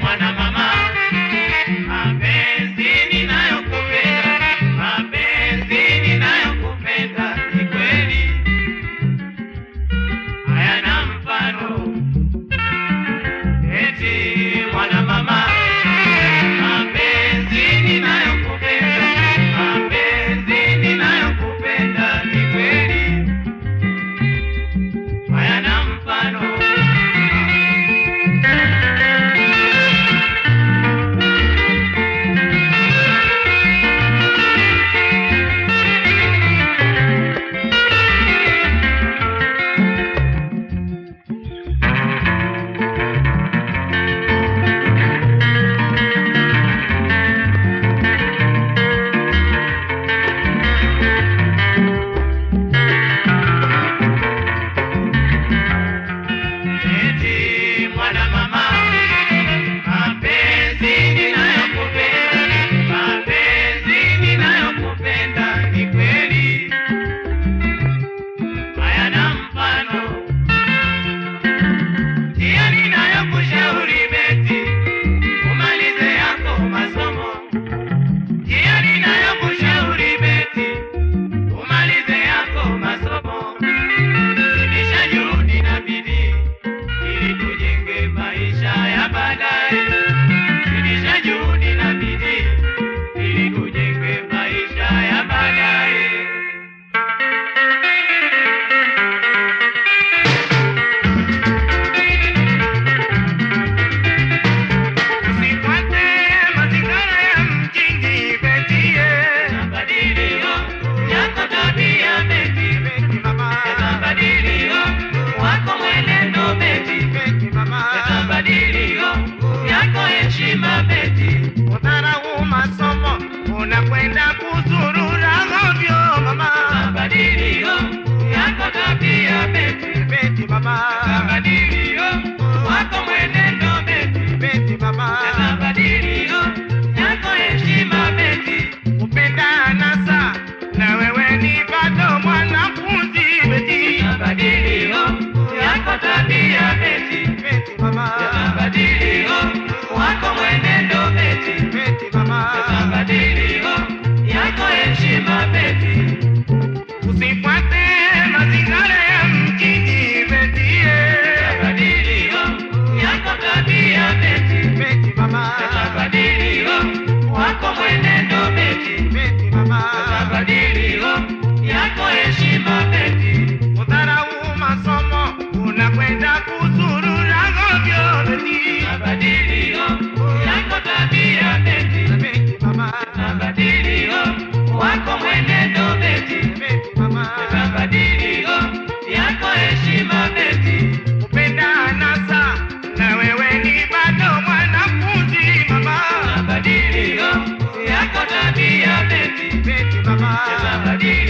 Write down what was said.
mwana kwenda kuzurura hovyo mama. Mabadiliko yako tabia beti beti mama. Mabadiliko wako mwenendo Beti